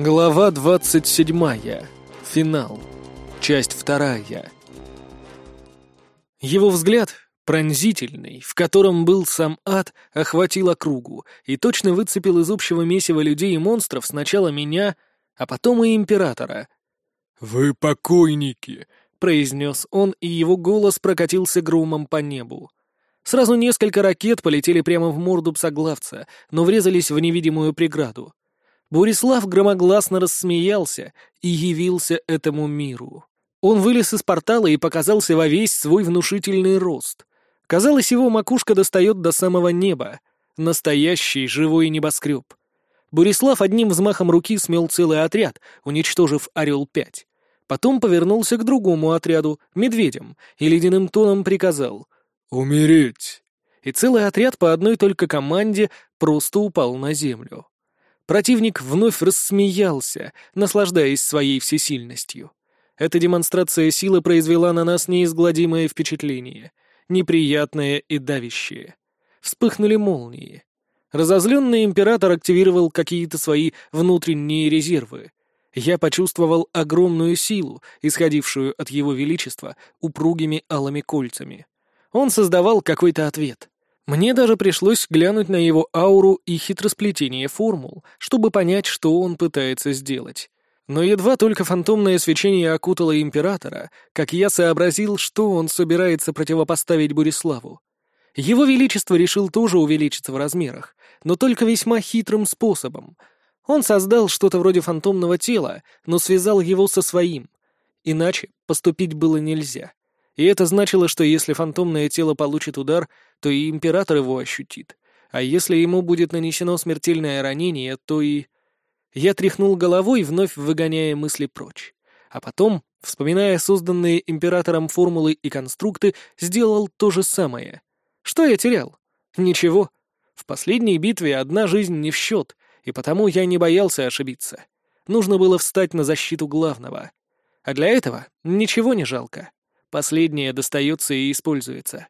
Глава 27. Финал. Часть вторая. Его взгляд, пронзительный, в котором был сам ад, охватил округу и точно выцепил из общего месива людей и монстров сначала меня, а потом и императора. «Вы покойники!» — произнес он, и его голос прокатился громом по небу. Сразу несколько ракет полетели прямо в морду псоглавца, но врезались в невидимую преграду. Бурислав громогласно рассмеялся и явился этому миру. Он вылез из портала и показался во весь свой внушительный рост. Казалось, его макушка достает до самого неба. Настоящий живой небоскреб. Бурислав одним взмахом руки смел целый отряд, уничтожив «Орел-5». Потом повернулся к другому отряду, медведям, и ледяным тоном приказал «Умереть!» И целый отряд по одной только команде просто упал на землю. Противник вновь рассмеялся, наслаждаясь своей всесильностью. Эта демонстрация силы произвела на нас неизгладимое впечатление, неприятное и давящее. Вспыхнули молнии. Разозленный император активировал какие-то свои внутренние резервы. Я почувствовал огромную силу, исходившую от его величества упругими алыми кольцами. Он создавал какой-то ответ. Мне даже пришлось глянуть на его ауру и хитросплетение формул, чтобы понять, что он пытается сделать. Но едва только фантомное свечение окутало императора, как я сообразил, что он собирается противопоставить Буриславу. Его Величество решил тоже увеличиться в размерах, но только весьма хитрым способом. Он создал что-то вроде фантомного тела, но связал его со своим. Иначе поступить было нельзя. И это значило, что если фантомное тело получит удар, то и император его ощутит. А если ему будет нанесено смертельное ранение, то и... Я тряхнул головой, вновь выгоняя мысли прочь. А потом, вспоминая созданные императором формулы и конструкты, сделал то же самое. Что я терял? Ничего. В последней битве одна жизнь не в счет, и потому я не боялся ошибиться. Нужно было встать на защиту главного. А для этого ничего не жалко. Последнее достается и используется.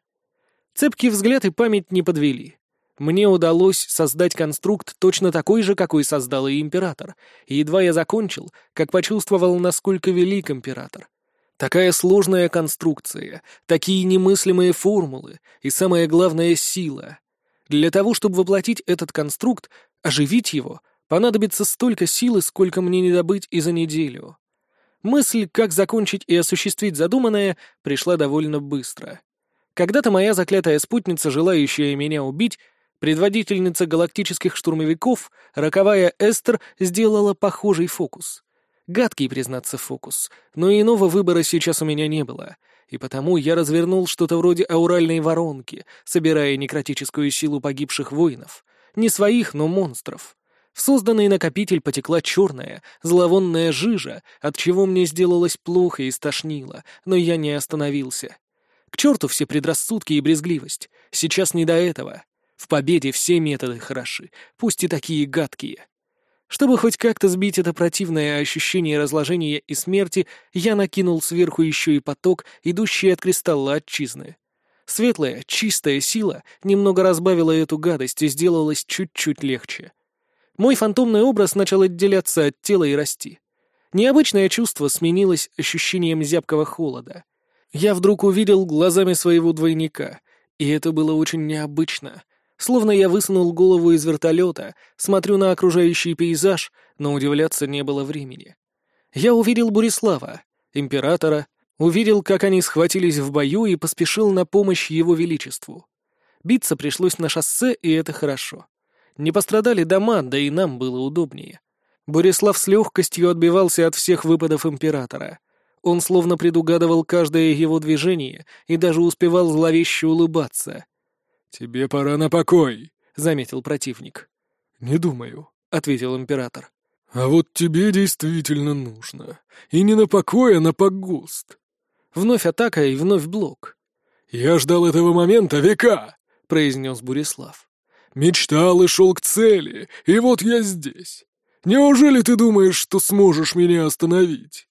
Цепкий взгляд и память не подвели. Мне удалось создать конструкт точно такой же, какой создал и император, и едва я закончил, как почувствовал, насколько велик император. Такая сложная конструкция, такие немыслимые формулы и, самое главное, сила. Для того, чтобы воплотить этот конструкт, оживить его, понадобится столько силы, сколько мне не добыть и за неделю. Мысль, как закончить и осуществить задуманное, пришла довольно быстро. Когда-то моя заклятая спутница, желающая меня убить, предводительница галактических штурмовиков, роковая Эстер, сделала похожий фокус. Гадкий, признаться, фокус, но иного выбора сейчас у меня не было, и потому я развернул что-то вроде ауральной воронки, собирая некротическую силу погибших воинов. Не своих, но монстров. В созданный накопитель потекла черная, зловонная жижа, от чего мне сделалось плохо и стошнило, но я не остановился. К черту все предрассудки и брезгливость. Сейчас не до этого. В победе все методы хороши, пусть и такие гадкие. Чтобы хоть как-то сбить это противное ощущение разложения и смерти, я накинул сверху еще и поток, идущий от кристалла отчизны. Светлая, чистая сила немного разбавила эту гадость и сделалась чуть-чуть легче. Мой фантомный образ начал отделяться от тела и расти. Необычное чувство сменилось ощущением зябкого холода. Я вдруг увидел глазами своего двойника, и это было очень необычно. Словно я высунул голову из вертолета, смотрю на окружающий пейзаж, но удивляться не было времени. Я увидел Бурислава, императора, увидел, как они схватились в бою и поспешил на помощь его величеству. Биться пришлось на шоссе, и это хорошо. Не пострадали дома, да и нам было удобнее. Борислав с легкостью отбивался от всех выпадов императора. Он словно предугадывал каждое его движение и даже успевал зловеще улыбаться. «Тебе пора на покой», — заметил противник. «Не думаю», — ответил император. «А вот тебе действительно нужно. И не на покой, а на погост». Вновь атака и вновь блок. «Я ждал этого момента века», — произнес Бурислав. Мечтал и шел к цели, и вот я здесь. Неужели ты думаешь, что сможешь меня остановить?»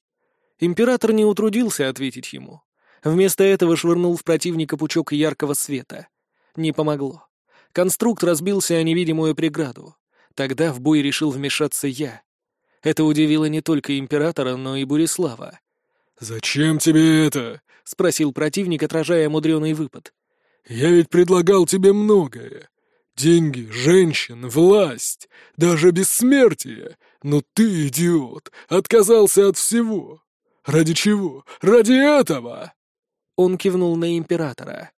Император не утрудился ответить ему. Вместо этого швырнул в противника пучок яркого света. Не помогло. Конструкт разбился о невидимую преграду. Тогда в бой решил вмешаться я. Это удивило не только императора, но и Бурислава. «Зачем тебе это?» — спросил противник, отражая мудреный выпад. «Я ведь предлагал тебе многое. Деньги, женщин, власть, даже бессмертие. Но ты, идиот, отказался от всего. Ради чего? Ради этого!» Он кивнул на императора.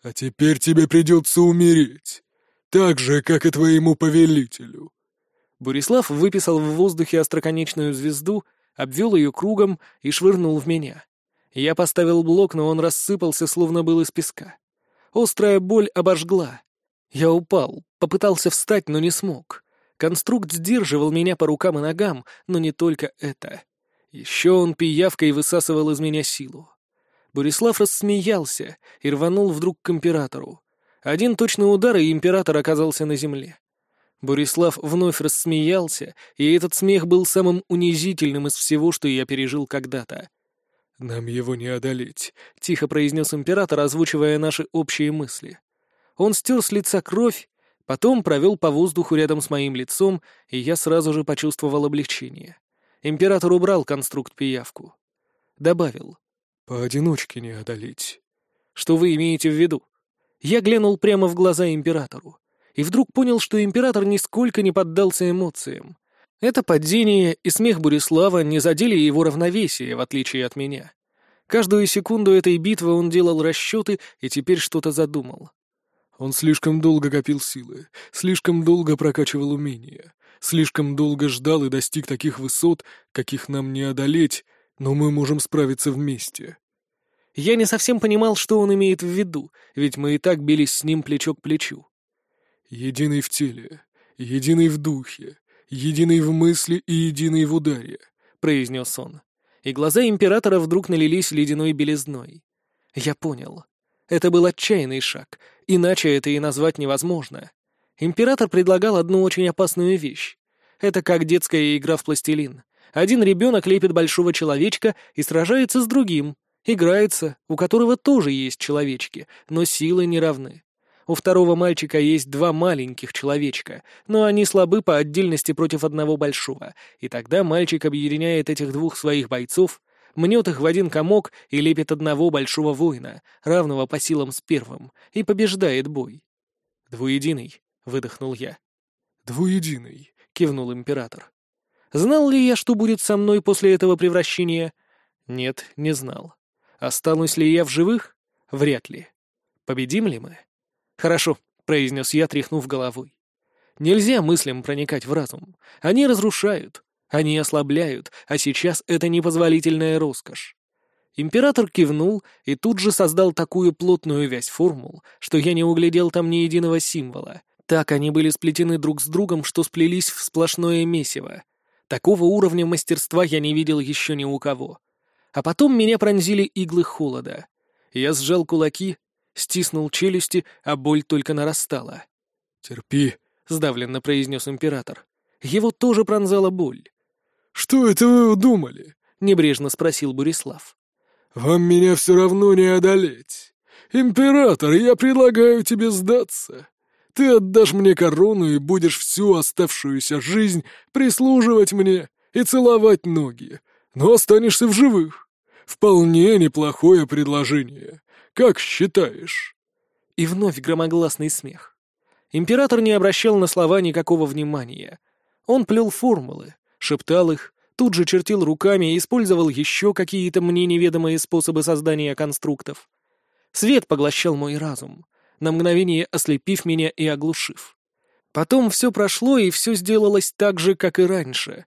«А теперь тебе придется умереть. Так же, как и твоему повелителю». Бурислав выписал в воздухе остроконечную звезду, обвел ее кругом и швырнул в меня. Я поставил блок, но он рассыпался, словно был из песка. Острая боль обожгла. Я упал, попытался встать, но не смог. Конструкт сдерживал меня по рукам и ногам, но не только это. Еще он пиявкой высасывал из меня силу. Борислав рассмеялся и рванул вдруг к императору. Один точный удар, и император оказался на земле. Борислав вновь рассмеялся, и этот смех был самым унизительным из всего, что я пережил когда-то. «Нам его не одолеть», — тихо произнес император, озвучивая наши общие мысли. Он стер с лица кровь, потом провел по воздуху рядом с моим лицом, и я сразу же почувствовал облегчение. Император убрал конструкт-пиявку. Добавил. «Поодиночке не одолеть». «Что вы имеете в виду?» Я глянул прямо в глаза императору и вдруг понял, что император нисколько не поддался эмоциям. Это падение и смех Бурислава не задели его равновесие, в отличие от меня. Каждую секунду этой битвы он делал расчеты и теперь что-то задумал. Он слишком долго копил силы, слишком долго прокачивал умения, слишком долго ждал и достиг таких высот, каких нам не одолеть, но мы можем справиться вместе. Я не совсем понимал, что он имеет в виду, ведь мы и так бились с ним плечо к плечу. Единый в теле, единый в духе, единый в мысли и единый в ударе, — произнес он. И глаза императора вдруг налились ледяной белизной. Я понял. Это был отчаянный шаг, иначе это и назвать невозможно. Император предлагал одну очень опасную вещь. Это как детская игра в пластилин. Один ребенок лепит большого человечка и сражается с другим. Играется, у которого тоже есть человечки, но силы не равны. У второго мальчика есть два маленьких человечка, но они слабы по отдельности против одного большого, и тогда мальчик объединяет этих двух своих бойцов, мнет их в один комок и лепит одного большого воина, равного по силам с первым, и побеждает бой. «Двуединый», — выдохнул я. «Двуединый», — кивнул император. Знал ли я, что будет со мной после этого превращения? Нет, не знал. Останусь ли я в живых? Вряд ли. Победим ли мы? Хорошо, произнес я, тряхнув головой. Нельзя мыслям проникать в разум. Они разрушают, они ослабляют, а сейчас это непозволительная роскошь. Император кивнул и тут же создал такую плотную вязь формул, что я не углядел там ни единого символа. Так они были сплетены друг с другом, что сплелись в сплошное месиво. Такого уровня мастерства я не видел еще ни у кого. А потом меня пронзили иглы холода. Я сжал кулаки, стиснул челюсти, а боль только нарастала. «Терпи», — сдавленно произнес император. Его тоже пронзала боль. «Что это вы удумали?» — небрежно спросил Бурислав. «Вам меня все равно не одолеть. Император, я предлагаю тебе сдаться. Ты отдашь мне корону и будешь всю оставшуюся жизнь прислуживать мне и целовать ноги, но останешься в живых. Вполне неплохое предложение. Как считаешь?» И вновь громогласный смех. Император не обращал на слова никакого внимания. Он плел формулы, шептал их, тут же чертил руками и использовал еще какие-то мне неведомые способы создания конструктов. Свет поглощал мой разум — на мгновение ослепив меня и оглушив. Потом все прошло, и все сделалось так же, как и раньше.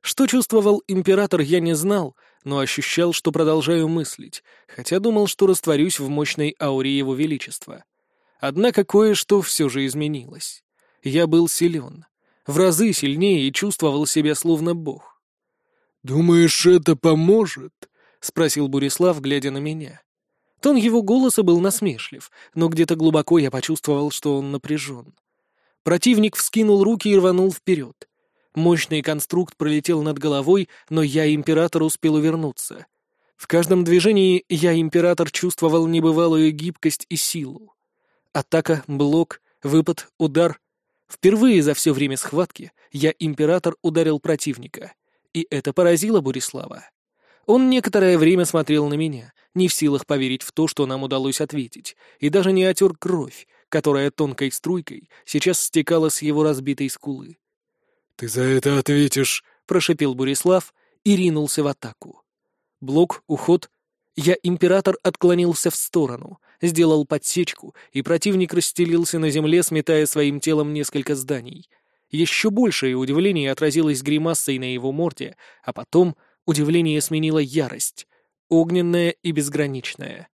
Что чувствовал император, я не знал, но ощущал, что продолжаю мыслить, хотя думал, что растворюсь в мощной ауре его величества. Однако кое-что все же изменилось. Я был силен, в разы сильнее и чувствовал себя словно бог. «Думаешь, это поможет?» — спросил Бурислав, глядя на меня. Тон его голоса был насмешлив, но где-то глубоко я почувствовал, что он напряжен. Противник вскинул руки и рванул вперед. Мощный конструкт пролетел над головой, но я, император, успел увернуться. В каждом движении я, император, чувствовал небывалую гибкость и силу. Атака, блок, выпад, удар. Впервые за все время схватки я, император, ударил противника. И это поразило Бурислава. Он некоторое время смотрел на меня, не в силах поверить в то, что нам удалось ответить, и даже не отер кровь, которая тонкой струйкой сейчас стекала с его разбитой скулы. «Ты за это ответишь», — прошипел Бурислав и ринулся в атаку. Блок, уход. Я, император, отклонился в сторону, сделал подсечку, и противник расстелился на земле, сметая своим телом несколько зданий. Еще большее удивление отразилось гримасой на его морде, а потом удивление сменило ярость, огненная и безграничная.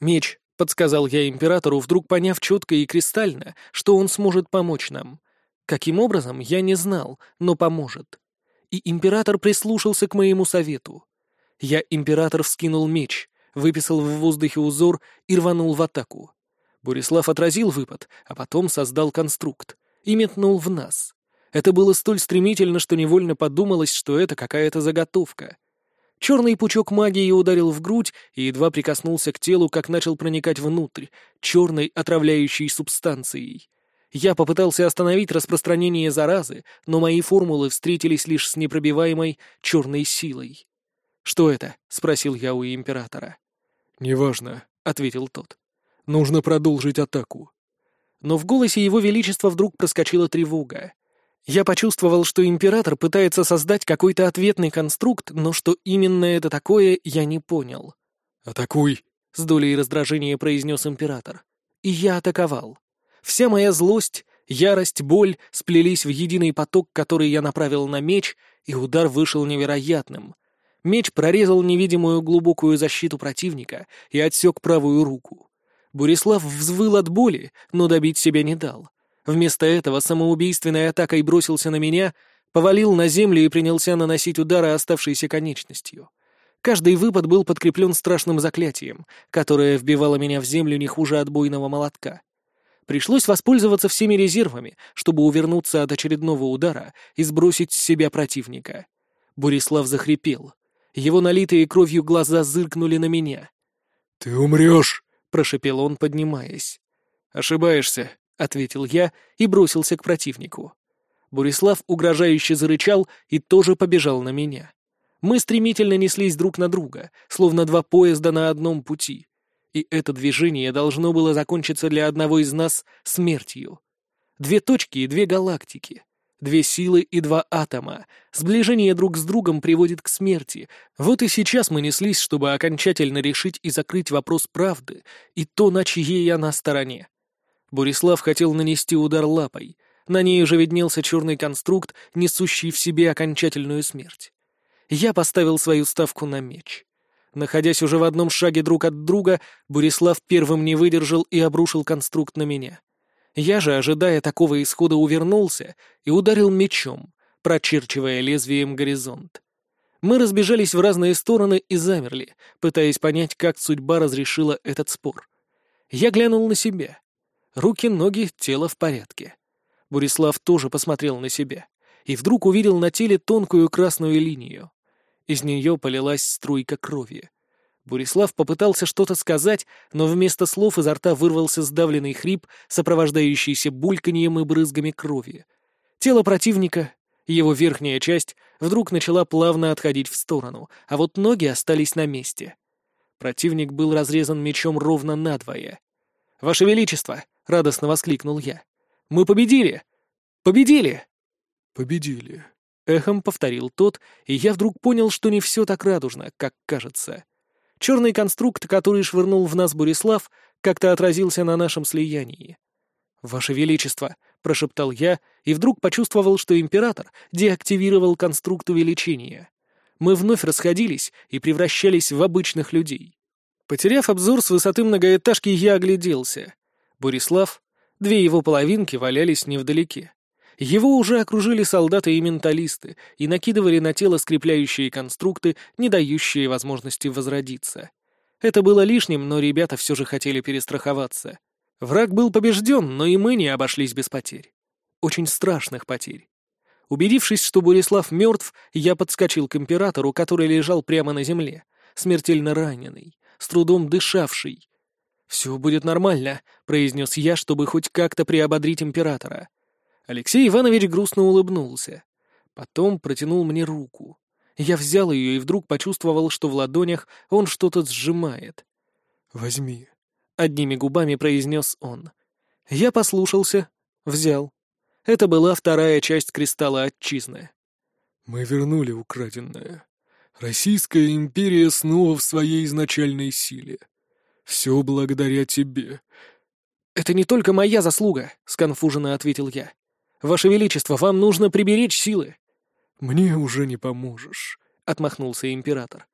«Меч», — подсказал я императору, вдруг поняв четко и кристально, что он сможет помочь нам. Каким образом, я не знал, но поможет. И император прислушался к моему совету. Я, император, вскинул меч, выписал в воздухе узор и рванул в атаку. Борислав отразил выпад, а потом создал конструкт и метнул в нас. Это было столь стремительно, что невольно подумалось, что это какая-то заготовка. Черный пучок магии ударил в грудь и едва прикоснулся к телу, как начал проникать внутрь, черной отравляющей субстанцией. Я попытался остановить распространение заразы, но мои формулы встретились лишь с непробиваемой черной силой. «Что это?» — спросил я у императора. «Неважно», — ответил тот. «Нужно продолжить атаку». Но в голосе его величества вдруг проскочила тревога. Я почувствовал, что император пытается создать какой-то ответный конструкт, но что именно это такое, я не понял. «Атакуй!» — с долей раздражения произнес император. И я атаковал. Вся моя злость, ярость, боль сплелись в единый поток, который я направил на меч, и удар вышел невероятным. Меч прорезал невидимую глубокую защиту противника и отсек правую руку. Бурислав взвыл от боли, но добить себя не дал. Вместо этого самоубийственной атакой бросился на меня, повалил на землю и принялся наносить удары оставшейся конечностью. Каждый выпад был подкреплен страшным заклятием, которое вбивало меня в землю не хуже отбойного молотка. Пришлось воспользоваться всеми резервами, чтобы увернуться от очередного удара и сбросить с себя противника. Бурислав захрипел. Его налитые кровью глаза зыркнули на меня. «Ты умрешь!» — прошепел он, поднимаясь. «Ошибаешься», — ответил я и бросился к противнику. Бурислав угрожающе зарычал и тоже побежал на меня. Мы стремительно неслись друг на друга, словно два поезда на одном пути. И это движение должно было закончиться для одного из нас смертью. Две точки и две галактики. Две силы и два атома. Сближение друг с другом приводит к смерти. Вот и сейчас мы неслись, чтобы окончательно решить и закрыть вопрос правды, и то, на чьей она стороне. Борислав хотел нанести удар лапой. На ней уже виднелся черный конструкт, несущий в себе окончательную смерть. Я поставил свою ставку на меч. Находясь уже в одном шаге друг от друга, Борислав первым не выдержал и обрушил конструкт на меня. Я же, ожидая такого исхода, увернулся и ударил мечом, прочерчивая лезвием горизонт. Мы разбежались в разные стороны и замерли, пытаясь понять, как судьба разрешила этот спор. Я глянул на себя. Руки, ноги, тело в порядке. Бурислав тоже посмотрел на себя и вдруг увидел на теле тонкую красную линию. Из нее полилась струйка крови. Бурислав попытался что-то сказать, но вместо слов изо рта вырвался сдавленный хрип, сопровождающийся бульканьем и брызгами крови. Тело противника, его верхняя часть, вдруг начала плавно отходить в сторону, а вот ноги остались на месте. Противник был разрезан мечом ровно надвое. «Ваше Величество!» — радостно воскликнул я. «Мы победили! Победили!» «Победили!» — эхом повторил тот, и я вдруг понял, что не все так радужно, как кажется. Черный конструкт, который швырнул в нас Бурислав, как-то отразился на нашем слиянии. «Ваше Величество!» — прошептал я, и вдруг почувствовал, что император деактивировал конструкт увеличения. Мы вновь расходились и превращались в обычных людей. Потеряв обзор с высоты многоэтажки, я огляделся. Борислав, две его половинки валялись невдалеке. Его уже окружили солдаты и менталисты и накидывали на тело скрепляющие конструкты, не дающие возможности возродиться. Это было лишним, но ребята все же хотели перестраховаться. Враг был побежден, но и мы не обошлись без потерь. Очень страшных потерь. Убедившись, что Борислав мертв, я подскочил к императору, который лежал прямо на земле, смертельно раненый, с трудом дышавший, «Все будет нормально», — произнес я, чтобы хоть как-то приободрить императора. Алексей Иванович грустно улыбнулся. Потом протянул мне руку. Я взял ее и вдруг почувствовал, что в ладонях он что-то сжимает. «Возьми», — одними губами произнес он. Я послушался, взял. Это была вторая часть кристалла отчизны. «Мы вернули украденное. Российская империя снова в своей изначальной силе. Все благодаря тебе». «Это не только моя заслуга», — сконфуженно ответил я. «Ваше Величество, вам нужно приберечь силы». «Мне уже не поможешь», — отмахнулся император.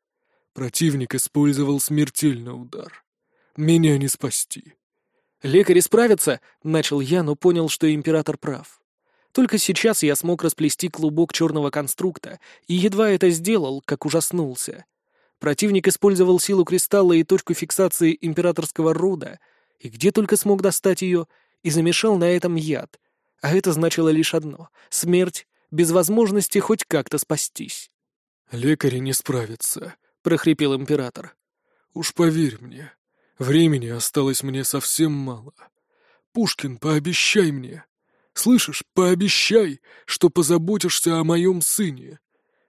«Противник использовал смертельный удар. Меня не спасти». «Лекари справятся», — начал я, но понял, что император прав. Только сейчас я смог расплести клубок черного конструкта, и едва это сделал, как ужаснулся. Противник использовал силу кристалла и точку фиксации императорского рода, и где только смог достать ее, и замешал на этом яд. А это значило лишь одно — смерть, без возможности хоть как-то спастись. «Лекари не справятся», — прохрипел император. «Уж поверь мне, времени осталось мне совсем мало. Пушкин, пообещай мне, Слышишь, пообещай, что позаботишься о моем сыне.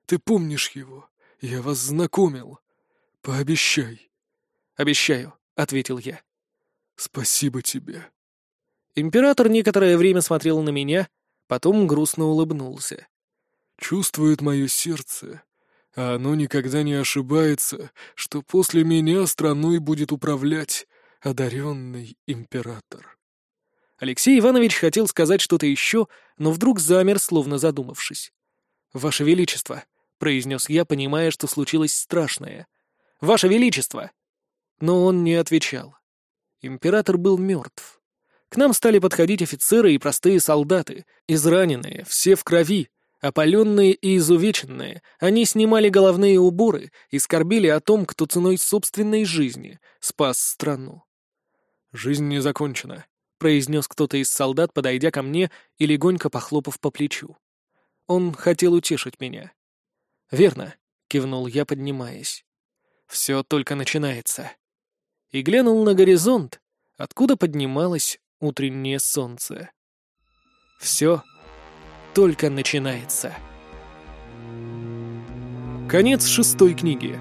Ты помнишь его? Я вас знакомил. Пообещай. Обещаю, — ответил я. Спасибо тебе. Император некоторое время смотрел на меня, потом грустно улыбнулся. Чувствует мое сердце, а оно никогда не ошибается, что после меня страной будет управлять одаренный император. Алексей Иванович хотел сказать что-то еще, но вдруг замер, словно задумавшись. «Ваше Величество», — произнес я, понимая, что случилось страшное. «Ваше Величество!» Но он не отвечал. Император был мертв. К нам стали подходить офицеры и простые солдаты, израненные, все в крови, опаленные и изувеченные. Они снимали головные уборы и скорбели о том, кто ценой собственной жизни спас страну. «Жизнь не закончена», произнес кто-то из солдат, подойдя ко мне и легонько похлопав по плечу. Он хотел утешить меня. «Верно», — кивнул я, поднимаясь. «Все только начинается». И глянул на горизонт, откуда поднималось утреннее солнце. «Все только начинается». Конец шестой книги.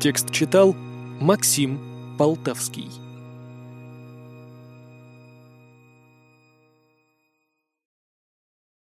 Текст читал Максим Полтавский.